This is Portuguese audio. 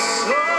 sou.